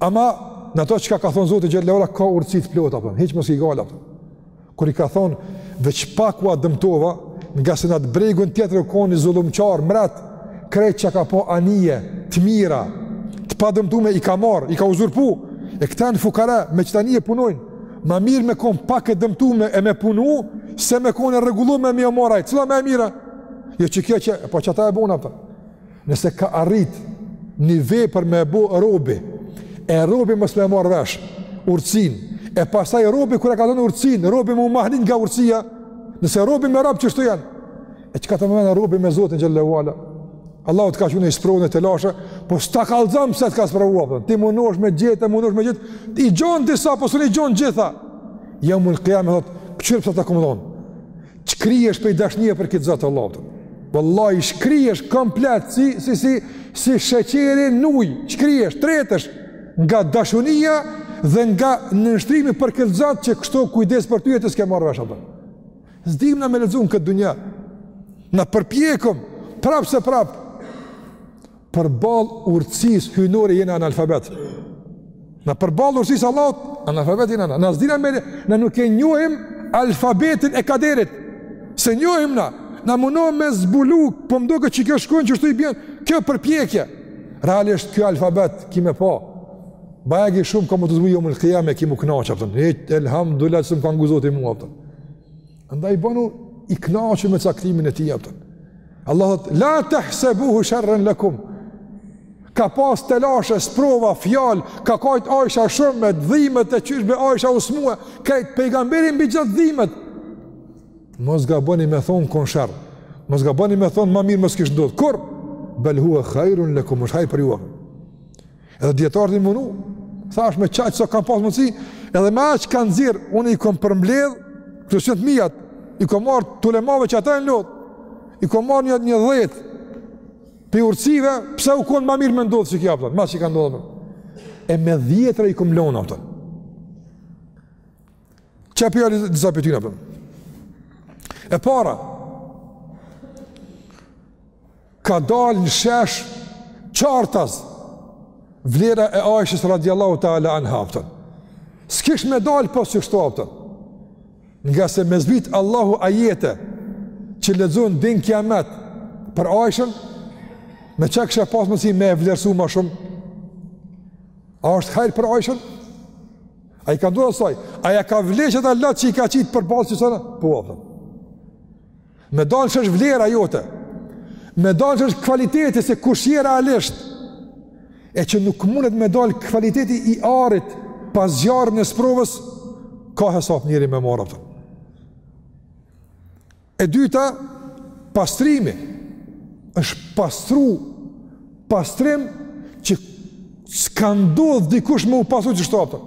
Ama në ato çka ka thon Zoti xhel-le ve ala ka urtësi të plotë a po, hiç mos ki gajle a po. Kur i ka thon veç pak ua dëmtova nga se në atë bregun tjetër u kon ni zullumqar, mbret, krejt çka ka pa anije, të mira, të padëmtume i ka marrë, i ka uzurpu, e këta jan fukara, me qët anije punojnë, ma mirë me konë pak e dëmtume e me punu, se me konë e rregullume me jau marr ai, cila ma e mira? Jo që kjo që, po që ta e bona pëta. Nëse ka arrit një vepër me e bo robi, e robi mos me e marrë vesh, urtsinë, e pasaj robi kur e kallxon urtsinë, robi mu mahnit nga urtsia, nëse robi me rob qështu janë, e çka ta merr menja robi me Zotin xhel-le ve ala, Allahu të ka çu një sprovë e telashe, po s'ta kallxon pse të ka sprovua, a po. ti munohesh me gjet, munohesh me gjet, i gjen disa, po s'i gjen gjitha, ja me na e thanë, këqyre pse ta kam dhonë, Shkrihesh prej dashnie për këtë Zot t'Allahut. Wallahi shkrihesh komplet si si si si sheqeri në ujë, shkrihesh tretësh nga dashunia dhe nga nënshtrimi për këtë Zot që kështu kujdes për ty e ti s'ke marrë vesh a po. S'dim na me lexu këtë dunja. Na përpjekëm prapë se prapë. përballë urtësisë hyjnore jena analfabet. Na përballë urtësisë Allahut, analfabet jena na. Na s'dina me, na nuk e njohim alfabetin e kaderit. S'e njohim na, na mundohem me zbulu, po më duket që kjo shkon qështu i bjen. Kjo përpjekje. Realisht ky alfabet ki me pa. Bajagi shumë ka me t'u zbulu n'jeumul kijame, ki me u kënaqë, apton. Elhamdulilah, s'më ka ngu Zoti mua, apton. Andaj bonu i kënaqur me caktimin e tij, apton. Allahu thot la tahsabuhu sharran lakum. Ka pas telashe, sprova, fjalë, ka kajt Aisha shumë me dhimet e qysh be Aisha u smu e, kajt Pejgamberi mbi gjithë dhimet. Mos gaboni me thonë u kon sherr, mos gaboni me thonë ma mirë mos kish ndodhë, kurr. Bel huve hajrun lekum, është hajr për ju, a. Edhe dijetarët u munu, thashë me qaq sa kam pas mundësi, edhe me aq kanë nxirrë, unë i kom përmbledh, këto s'janë të mijat, i kom marrë t'ulemave që ata e në lotë, i kom marrë një, një dhjetë, prej urtësive, pse u kon ma mirë me ndodhë qekjo, apton, ma që i ka ndodhë, apton. E me dhjetëra i kom lon, apton. Qe pra disa prej tyne, apton? E para, Ka dalë në shesh qartazi vlera e Aishës radiallahu ta'ala anha, apton. S'kish me dalë pos qështu, apton. Ngase me zbritë Allahu ajete që lexohen deri n'kiamet për Aishën, me çka kish pasë mundësi me e vlerësu ma shumë? A është hajr për Aishën? A i ka ndodh hajr saj? A ja ka vlejt ata lot që i ka qitë përballë që sene? Po, apton. Me dalë në shesh vlera jote, me dalë në shesh kvaliteti se kush je realisht, e që nuk mundet me dalë kvaliteti i arit pa zjarmin e sprovës, ka hesap njeri me marrë, apton. E dyta, pastrimi, është pastru, pastrim që s'ka ndodhë dikush me u pastru qështu, apton.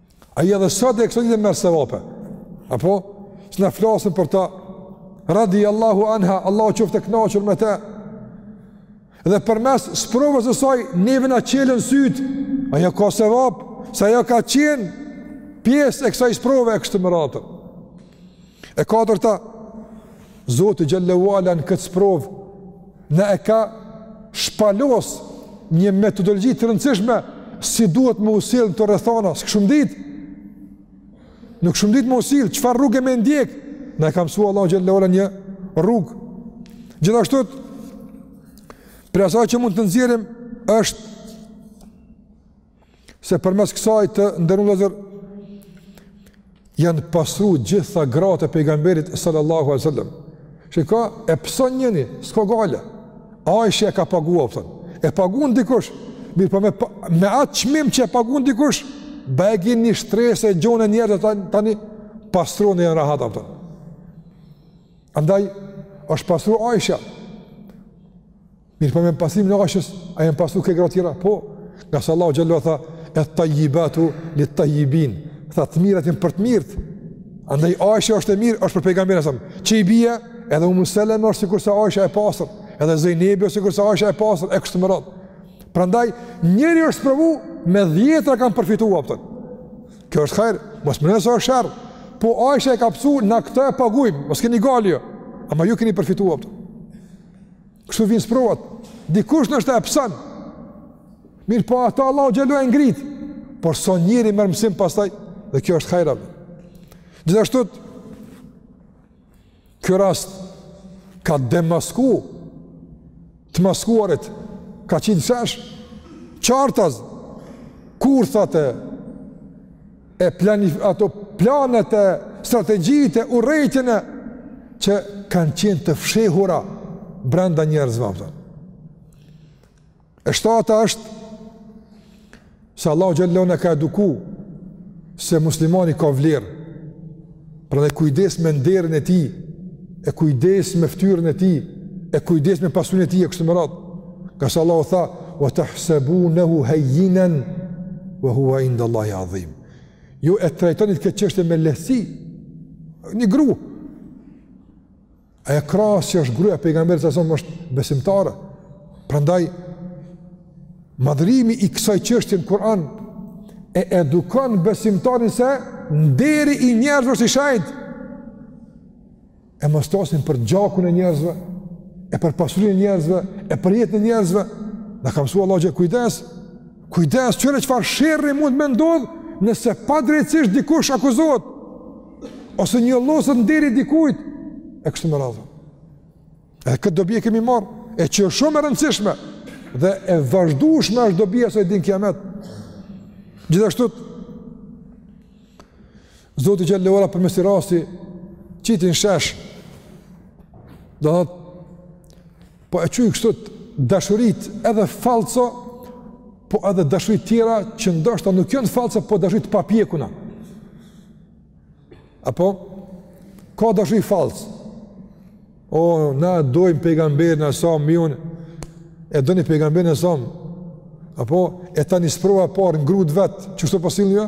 Ajo edhe sot e kësaj dite merr sevape. Apo? Se na flasim për ta. Radiallahu anha, Allahu qoftë i kënaqur me te. Dhe përmes sprovës e saj, neve na u çelën sytë. Ajo ka sevap, se ajo ka qenë pjesë e kësaj sprove e kështu me radhë. E katërta, Zoti xhele ve ala në këtë sprovë na e ka shpalos një metodologji të rëndësishme si duhet me u sill n'ato rrethana, s'kishim dit, nuk kishim dit me u sill, çfarë rruge me ndjek, na e ka msu Allahu xhele ve ala një rrugë. Gjithashtu, prej asaj që mund të nxjerrim, është se përmes kësaj të nderun vllezër, janë pastru gjitha gratë e pejgamberit sallallahu alejhi ue selam. Çka e pëson njëni, s'ka gajle, Aishja e ka pagu, a kupton. E pagun dikush, mirëpo me, me atë çmim që e pagun dikush, bajagi një shtresë e gjonë e njerëzve tani, tani pastrun e janë rahat, a kupton. Andaj, është pastru Aishja, Mirëpo me pastrimin e Aishes, a janë pastru krejt gratë tjera? Po, ngase Allahu xhelle ue ala tha, et-tajibatu lit-tajibin, tha të mirat janë për të mirët, andaj Aishja është e mirë, është për pejgamberin alejhi selam, që i bie, edhe Ummu Seleme është sikurse Aishja e pastër, edhe Zejnebi është sikurse Aishja e pastër, e kështu me radhë. Prandaj, njëri është sprovu, me dhjetra kanë përfitu a kupton. Kjo është hajr, mos menoni se është sherr, po Aishja e ka pësu, ne këta e pagujmë, mos keni gajle ju, ama ju keni përfitu a kupton. Kështu vijnë sprovat, dikush ndoshta e pëson, mirëpo atë Allahu xhelle ue ala e ngrit, por sa njeri merr mësim pastaj, dhe kjo është hajri. Gjithashtu, ky rast ka demasku të maskuarit, ka qit në shesh, qartazi, kurthet e, e planet, ato planet e strategjitë e urrejtjen e që kanë qenë të fshehura brenda njerëzve a kupton. E shtata është se Allahu xhelle ue ala na ka eduku se muslimani ka vlerë. Prandaj kujdes me nderin e tij, e kujdes me fytyrën e tij, e kujdes me pasurinë e tij e kështu me radhë. Ngase Allahu tha, "Wa tahsabunahu hayyinan wa huwa 'inda Allahi 'azim." Ju e trajtonit këtë çështje me lehtësi. Një grua Ajo krahas që është gruja e pejgamberit alejhi selam është besimtare. Prandaj, madhërimi i kësaj çështje në Kur'an e edukon besimtarin se nderi i njerëzve është i shenjtë. E mos të flasim për gjakun e njerëzve, e për pasurin e njerëzve, e për jetën e njerëzve. Na ka mësu Allahu që kujdes, kujdes kqyre çfarë sherri mund me ndodh nëse padrejtësisht dikush akuzohet. ose njolloset nderi i dikujt, e kështu me radhë. Edhe këtë dobi e kemi marrë, e që është shumë e rëndësishme, dhe e vazhdushme është dobia e saj deri n'kiamet. Gjithashtu, Zoti xhelle ue ala përmes këtij rasti, qiti n'shesh, dhe dhe Po e që kështu dashurit edhe fallco, po edhe dashurit tjera që ndoshta nuk jan fallco, po dashurit t'papjekuna. Apo ka dashuri fallc. O na e dojm pejgamberin alejhi selam, un e don pejgamberin alejhi selam. Apo e tani sprova e parë n'grut e vet, që kështu po sillni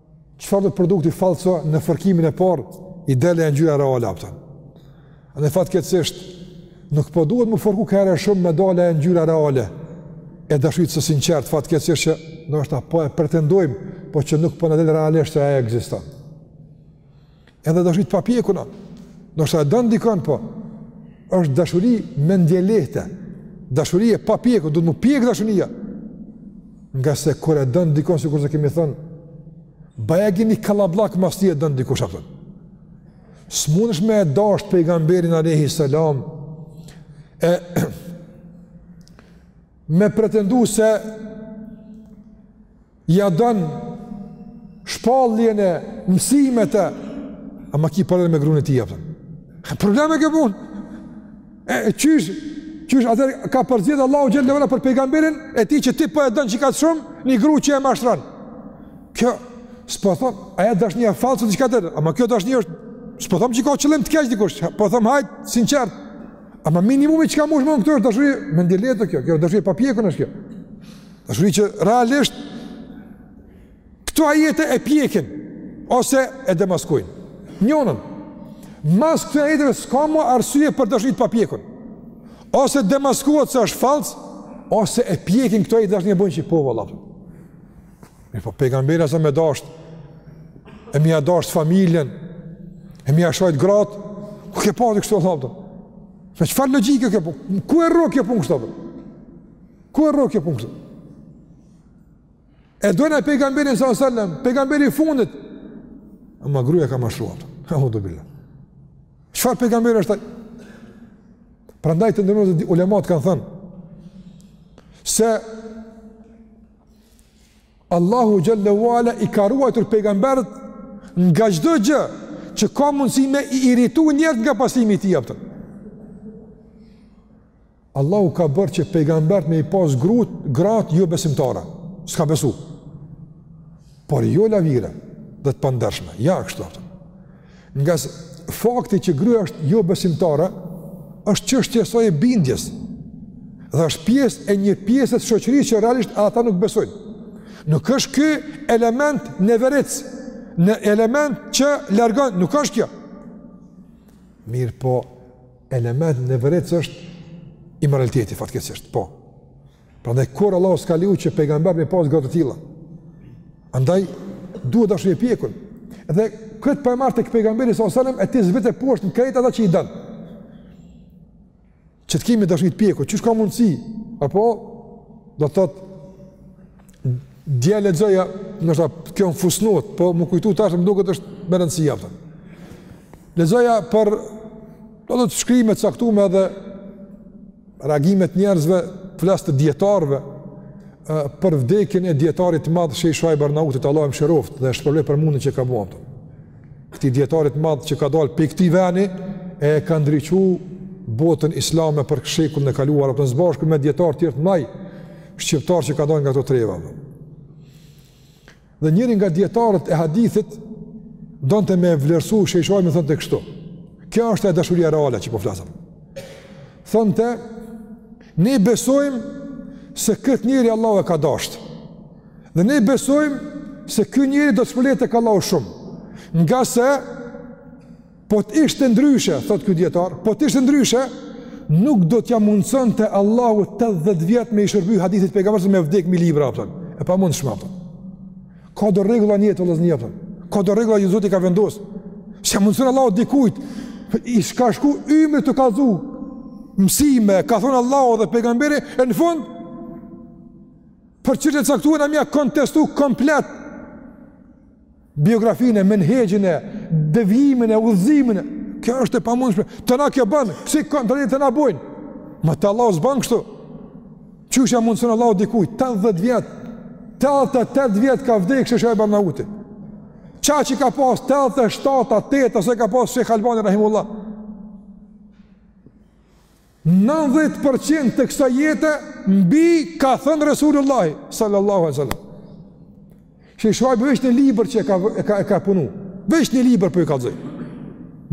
Çfarëdo produkti fallco në fërkimin e parë i del ajo ngjyra reale, a kupton? Edhe fatkeqësisht nuk po duhet me fërku herë shumë me dal ajo ngjyra reale e dashurisë së sinqertë, fatkeqësisht që ndoshta po e pretendojmë, po që nuk po na del realisht se ajo ekziston. Edhe dashuri të papjekuna, ndoshta e don dikon, po, është dashuri me ndje lehte, dashuri e papjekur, duhet m'u pjek dashuria, ngase kur e don dikon, sikurse kemi thënë, bëja gjeni kallabllak masi e don dikush, a kupton. S'mundesh me e dashtë pejgamberin alejhi selam, e me pretendu se ia don shpalljen e mësimet e ama ki përre me grunë e tij, a kupton. Problem e kjo pun. E, e qysh, qysh atëherë ka përzgjedh Allahu xhel-le ve ala për pejgamberin e tij që ti po e don që ka të shumë një gru që e mashtran. Kjo, s'po thom, ajo dashnia fallco diçka tjetër, ama kjo dashnia është, s'po thom që ka qëllim të keq dikush, po thom hajt, i sinqert, ama minimumi që ka mush me thon këtu është dashuri, me ndje lehte kjo, kjo dashuri e papjekun është kjo. Dashuri që realisht këto ajete e pjekin ose e demaskojnë. Njonën, mas këto ajeteve s'ka më arsye për dashuri të papjekun. Ose demaskohet se është fallc, ose e pjekin këto ajete edhe e bën që po valla. Mirëpo pejgamberin alejhi selam me dasht e m'ia dasht familjen e m'ia shajt grat, ku ke pa ti kështu, thotë. Me çfarë logjike kjo po? Ku e rrok kjo punë kështu? Ku e rrok kjo punë? E dojna pejgamberin sal-lallahu alejhi ve sel-lem, pejgamberi i fundit. Ama gruja e ka mashtruat. Eudhu bil-lah. Çfarë pejgamberi është ai? Prandaj të nderuar ulemat kanë thënë, se Allahu xhel-le ve ala i ka ruajtur pejgamberët nga çdo gjë që ka mundësi me i iritu njerëzit nga pasimi i tij, a kupton. Allahu ka bërë që pejgambert me i pas grut, grat, jo besimtare. S'ka besu. Por jo lavire dhe të pandershme. Ja, kështu, a kupton. Ngase fakti që gruja është jo besimtare, është çështje e saj e bindjes. Dhe është pjesë e një pjese të shoqërisë që realisht ata nuk besojnë. Nuk është ky element neveritës, një element që largon, nuk është kjo. Mirëpo, Element neveritës është imoraliteti, fatkeqësisht, po. Prandaj, kur Allahu s'ka leju që pejgamber me pas gra të tilla. Andaj, duhet dashni e pjekun. Dhe këtë pa e marrë tek pejgamberi s.a.s. e ti zbrit e poshtë në krejt ata që i don. Që të kemi dashni të pjekur, qysh ka mundësi, apton, do të thotë, Dje lexoja, ndoshta kjo në fusnot, po m'u kujtu tash më duket është me rëndësi apton. Lexoja për do shkrime të caktuara edhe reagime të njerëzve flas të dietarëve për vdekjen e dietarit të madh Shejh Shuajb Arnautit Allahu e mëshiroftë dhe shpërbleftë për mundin që ka bo. këtij dietari të madh që ka dalë prej këtij vendi e ka ndriçu botën islame për shekullin e kaluar apton së bashku me dietar të tjerë të mdhaj shqiptar që kanë dalë nga këto treva. Dhe njëri nga dietarët e hadithit donte me vlerësu Shejh Shuajbin, thonte kështu. Kjo është e dashuria reale që po flasëm. Thonte, ne besojmë se këtë njeri Allahu e ka dashtë. Dhe ne besojmë se ky njeri do të shpërblehet tek Allahu shumë. Ngase, po të ishte ndryshe, thotë ky dijetar, po të ishte ndryshe, nuk do t'ja mundësonte Allahu tetëdhjetë vjet me i shërbye hadithit pejgamberit s.a.s. me vdek mbi libra, apton. e pamundshme, apton. ka do rregulla në jetë, vllazni, apton. ka do rregulla që Zoti i ka vendosë, s'ja mundëson Allahu dikujt, i ka shku ymri tu kallzu, mësime, ka thonë Allahu dhe pejgamberi, e në fund, Për çështje të caktuara me ia kontestu komplet biografinë, menhexhin e devijimin e udhëzimin. Kjo është e pamundshme. T'na e bën, pse kontrollin të na bojnë? Ama Allahu s'ban kështu. Qysh ja mundëson Allahu dikujt, 80 vjet, 88 vjet ka vdekë Shejh Shuajb Arnauti. Qaq i ka pas 87, 8, sa i ka pas Shejh Albani Rahimullah. Nëntëdhjetë për qind të kësaj jete mbi ka thënë Resulullahi sallallahu alaihi wasallam. Shejh Shuajb veç një libër që e ka e ka e ka punu. Veç një libër po ju kallzoj.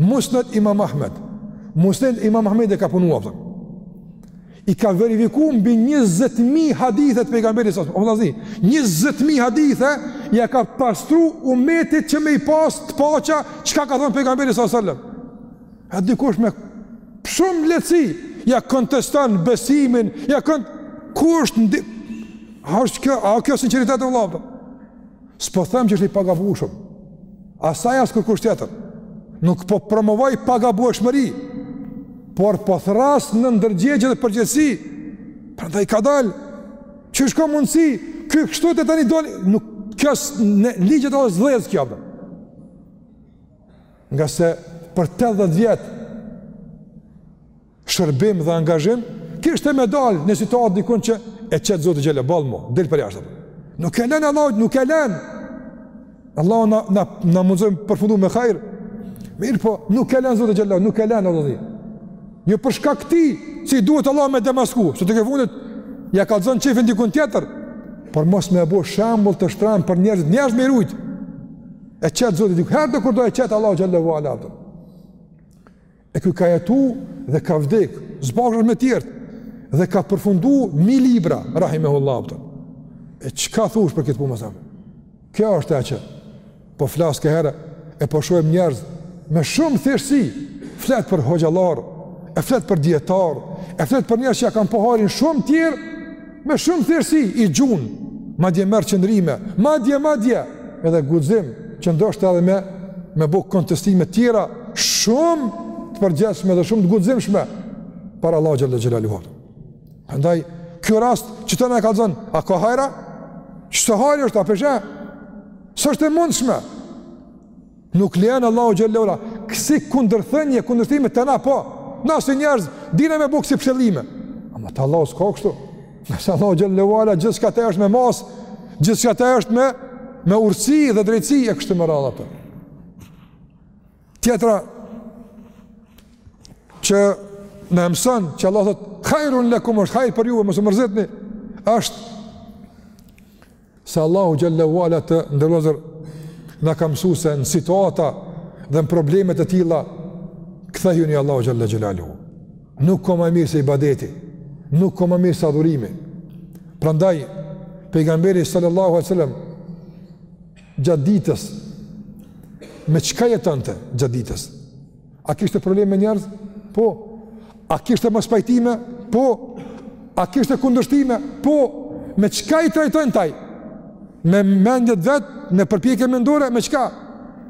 Musnad Imam Ahmed. Musnad Imam Ahmed e ka punu, apton. I ka verifiku mbi 20000 hadithe të pejgamberit sa. O vëllazni, 20000 hadithe ja ka pastru umetit që me i pas të paqta çka ka thënë pejgamberi sallallahu alaihi wasallam. E dikush me shumë lehtësi, ja konteston besimin, ja kont... Ku është në dikë? A është kjo, a kjo sinceritet o vllazën? S'po them që është i pagabushëm. As ai as kërkush tjetër. Nuk po promovoj pagabushmëri, por po thrras në ndërgjegje dhe përgjegjësi. Prandaj kadal, qysh ka mundësi, ky kështu e tani doli, nuk kjo në ligjet e allës dhezë kjo bërë. Nga se për 80 vjet shërbim dhe angazhim, kishte me dal në situatë dikun që e qet Zoti xhela ball mo, del për jashtë. Nuk e lën Allahu, nuk e lën. Allahu na na na mundson përfundu me hajr. Mirëpo, nuk e lën Zoti xhela, nuk e lën Allahu. Jo për shkak tij, s'i duhet Allahut me demasku, se tek e fundit ja ka zon çifin dikun tjetër. Por mos me e bo shembull të shtran për njerëz, njerëz me rujt. E qet Zoti dikur, herëdokurdo e qet Allahu xhelle ve ala, dhe. E ky ka jetu dhe ka vdek, zbashër me tjertë, dhe ka përfundu mi libra, rahimehullah, dhe. E çka thush për këtë punë, dhe. Kjo është ajo që po flas kaherë, e po shohim njerëz, me shumë thjeshtësi, flet për hoxhallarë, e flet për dijetarë, e flet për njerëz që ja kanë pa hajrin shumë tjerë, Me shumë thjeshtësi i gjun, madje merr qëndrime, madje, madje, edhe guxim, që ndoshta edhe me, me bo kontestime tjera, shumë të përgjegjshme dhe shumë të guximshme, para Allahut xhelle xhelaluhu. Prandaj, kjo rast, që të na e kallxon, a ka hajr? Qëto hajr është, a p'e sheh? Si është e mundshme? Nuk len Allahu xhelle ve ala kësi kundërthënie, kundërshtime te na po. Na si njerëz dina me bo ksi pshtjellime. Ama te Allahu s'ka kështu. Nëse Allahu xhelle ve ala gjithçka te është me masë, gjithçka te është me me urtësi dhe drejtësi e kështu me radhë atë. Tjetra që na e mëson që Allah thot, hajrun lekum është hajr për ju e mos u mërzitni, është Se Allahu xhelle ve ala të nderuar vëllezër na ka mësu se në situata dhe në probleme të tilla kthehuni Allahut xhelle xhelaluhu. Nuk ka më mirë se ibadeti, nuk ka më mirë se adhurimi. Prandaj pejgamberi sallallahu alaihi wasallam gjatë ditës me çka jetonte gjatë ditës? A kishte problem me njerëz? Po. A kishte mospajtime? Po. A kishte kundërshtime? Po. Me çka i trajtonte ai? Me mendje t'vet, me përpjekje mendore, me çka?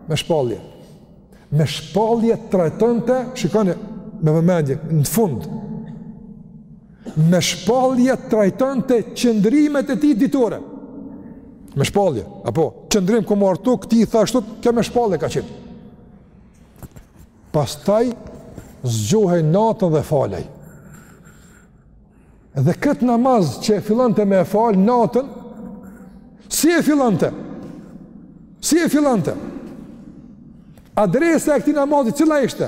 Me shpallje. Me shpallje trajtonte, shikoni me vëmendje në fund. Me shpallje trajtonte qëndrimet e tij ditore. Me shpallje, apo qëndrim kom marr ktu, këtij i thashë kshtu, kjo me shpallje ka qenë. Pastaj zgjohej natën dhe falej. Dhe këtë namaz që e fillante me e falë natën, si e fillante? Si e fillante? Adresa e këtij namazit, cila ishte?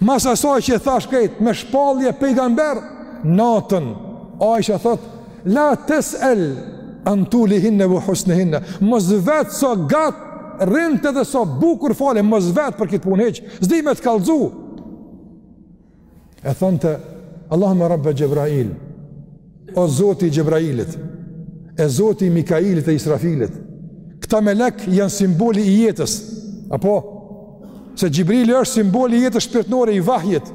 Mas asaj që i është kajt me shpallje pejgamber, natën, Aisha thot, la tes el, an tulihinne ve husnihinne, mos vet sa gat rrinte dhe sa bukur falej, mos vet për këtë punë hiç, s'di me t'kallzu. E thonte, Allahume rabbe Xhebrail, O Zoti i Xhebrailit, e Zoti i Mikailit e Israfilit. Këta melek janë simboli i jetës. Apo se Xhibrili është simboli i jetës shpirtënore i vahjit.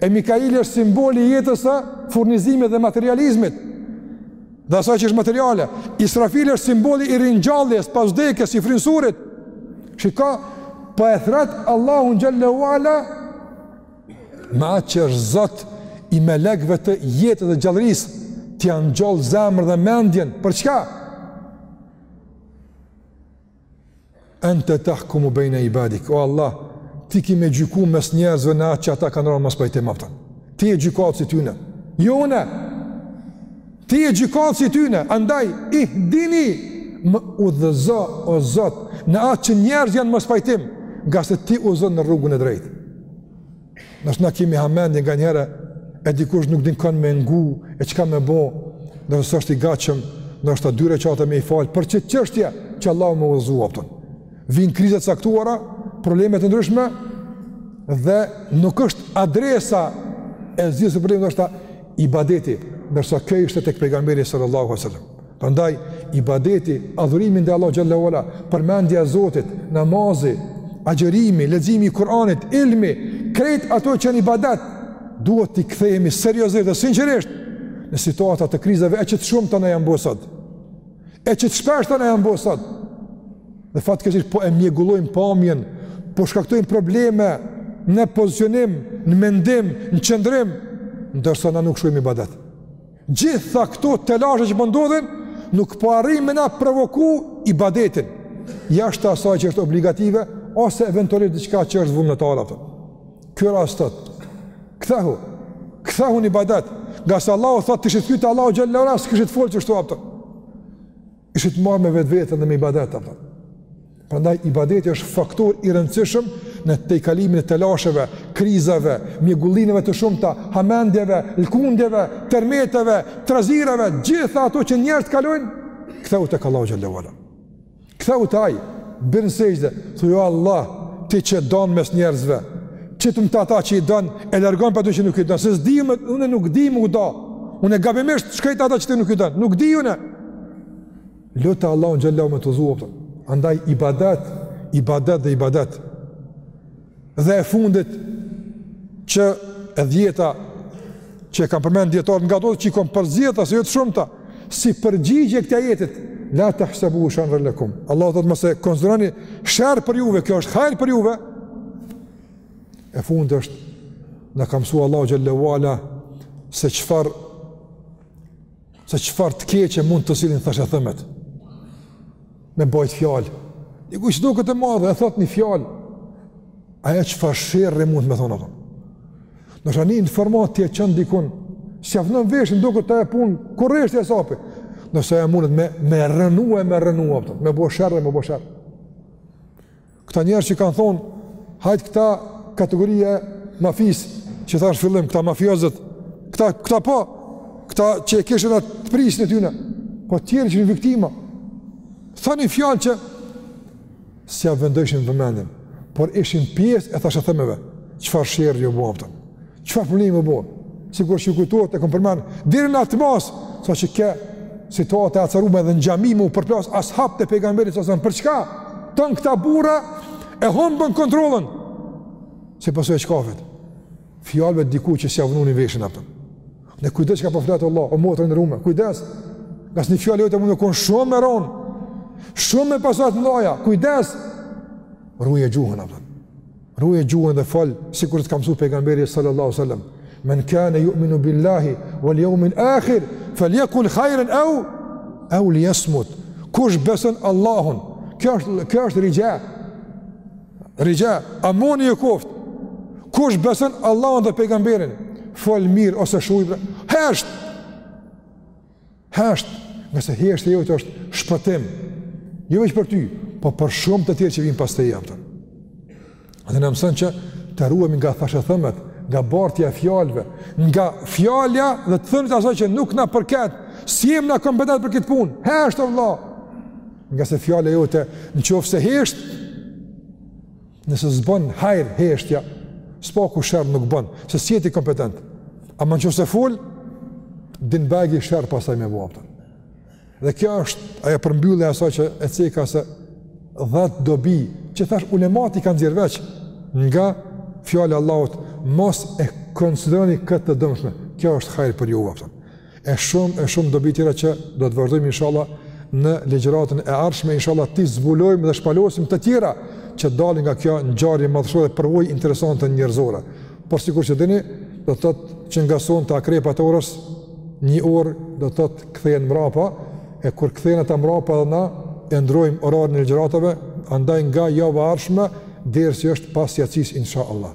E Mikaili është simboli i jetës së furnizimit dhe materializmit. Dhe asaj që është materiale, Israfili është simboli i ringjalljes pas vdekjes i fryrjes surit. Shikoj, po e thret Allahun xhelle ve ala me atë që është zot i melekve të jetës dhe gjallërisë, t'ia ngjall zemrën dhe mendjen, për çka? Ente tahkumu bejne ibadik, o Allah, ti ki me gjyku mes njerëzve në atë që ata kanë ra n'mospajtim, a kupton. Ti je gjykatësi tyne, jo unë, Ti je gjykatësi i tyne, andaj, ihdini, më udhëzo, o Zot, në atë që njerëzit janë në mospajtim, nga se ti udhëzon në rrugën e drejtë. Ndoshta na kemi hamendje nganjëherë, e dikush nuk din kon me ngu, e çka me bo, ndoshta s'është i gatshëm, ndoshta dy reqate me i falë, për qat çështje që Allahu me udhëzu, a kupton. Vijnë krizat caktuara, problemet e ndryshme, dhe nuk është adresa e zgjidhjes së problemit ndoshta ibadeti, ndërsa kjo ishte tek pejgamberi sallallahu alaihi wasallam. Prandaj ibadeti, adhurimi ndaj Allahu xhelle ve ala, përmendja e Zotit, namazi, agjërimi, leximi i Kuranit, ilmi, krejt ato që janë ibadet, duhet t'i kthehemi seriozisht dhe sinqerisht në situata të krizave e që të shumta na janë bërë sot. E që të shpeshta na janë bërë sot, dhe fatkeqësisht po e mjegullojmë pamjen, po shkaktojmë probleme në pozicionim, në mendim, në qëndrim, ndërsa na nuk shtojmë ibadet. Gjitha këto telashe që po ndodhin, po nuk po arrijnë me na provoku ibadetin, jashtë asaj që është obligative, ose eventualisht diçka që është vullnetare ato. Ky rast thot, kthehu, kthehu në ibadet, nga se Allahu thot t'ishit frikë Allahu xhelle ve ala, s'kishit fol qështu, a kupton. Kishit marrë me vetveten dhe me ibadet, a kupton. Prandaj ibadeti është faktor i rëndësishëm në tejkalimin e telasheve, krizave, mjegullimeve të shumta, hamendjeve, lkundjeve, termeteve, trazirave, gjitha ato që njerëzit kalojnë, ktheu tek Allahu xhelle ve ala. Ktheu te Ai, bjer n'sexhde, thuaj o Allah, Ti që dan mes njerëzve, qitëm te ata që i don, e largom prej atyne që nuk i don, se s'di me, unë nuk di me u da, unë gabimisht shkoj te ata që ti nuk i don, nuk di unë. Lute Allahun xhelle ve ala me t'udhzu, a kupton. Andaj ibadet, ibadet dhe ibadet. Dhe e fundit që e dhjeta që e kanë përmend dijetarët nga ato që i kom përzgjedh se janë të shumta si përgjigje këtij ajetit la tahsabu sharran lakum Allahu thotë mos e konsideroni sherr për juve kjo është hajr për juve e fundit është na ka mësu Allahu xhelle ve ala se çfarë Se çfarë të keqe mund të sjellin thashethemet. Me bajt fjalë. Dikujt s'i duket e madhe e thot një fjalë. Ajo çfarë sherri mundet me thonë ato. Ndoshta një informatë ti e çon dikun. S'ia vnon veshin duket e pun kurrësh hesapi. Ndoshta ajo mundet me me rrënu me rrënu ato. Me bo sherr, me bo sherr. Këta njerëz që kanë thonë, hajt këta kategoria e mafisë, që thash në fillim, këta mafiozët, këta, këta po, këta që e kishin atë prisin e tyne, po tjerët ishin viktima, thanë një fjalë që s'ia vendojshin vëmendjen, por ishin pjesë e thashethemeve, çfarë sherri u bo a kupton. Çfarë problemi u bo? Sikur që ju kujtohet e kam përmend, deri në atë masë, sa që ke situata e acarume edhe në xhami m'u përplas ashabët e pejgamberit sa sa për çka? Ton këta burra e humbën kontrollën. Si pasojë e çkafit. Fjalëve diku që s'ia vnoni veshin a kupton. Ne kujdes çka po flet vlla, o motër e nderume, kujdes. Ngase një fjalë jote mund të kon shumë e rond. Shumë me pasoja të mdhaja, kujdes. Ruje gjuhën a kupton. Ruje gjuhën dhe fol sikur të ka mësu pejgamberi sallallahu alajhi wasallam. Men kana yu'minu billahi wal yawmil akhir falyakul khayran aw aw liyasmut. Kush beson Allahun? Kjo është kjo është rija. Rija, amanet ju koft. Kush beson Allahun dhe pejgamberin? Fol mirë ose shuj. Hesht. Hesht, ngase heshtja jote është shpëtim, jo veç për ty, po për shumë të tjerë që vijnë pas teje a kupton. Dhe na mëson që të ruhemi nga thashethemet, nga bartja e fjalëve, nga fjala dhe të thënit asaj që nuk na përket, s'jem na kompetent për këtë punë, hesht o vlla, ngase fjala jote në qoftë se hesht, Nëse s'bon hajr heshtja, s'paku sherr nuk bon, se s'je ti kompetent. Ama në qoftë se fol, din bajagi sherr pastaj me bo a kupton. Dhe kjo është ajo përmbyllja e asaj që e ceka se dhetë dobi, që thash ulematë i kanë nxjerr veç nga fjala e Allahut, mos e konsideroni këtë të dëmshme, kjo është hajr për ju a kupton. E shumë e shumë dobi tjera që do të vazhdojmë inshallah në legjëratën e ardhshme inshallah t'i zbulojmë dhe shpalosim të tjera që dalin nga kjo ngjarje madhështore përvojë interesante njerëzore. Por sikur që dini, do të thotë që nga sonte akrepat e orës një orë do të thotë kthehen mbrapa e kur kthehen ata mbrapa dhe na e ndrojmë orarin e legjëratave andaj nga java e ardhshme dersi është pas jacisë inshallah.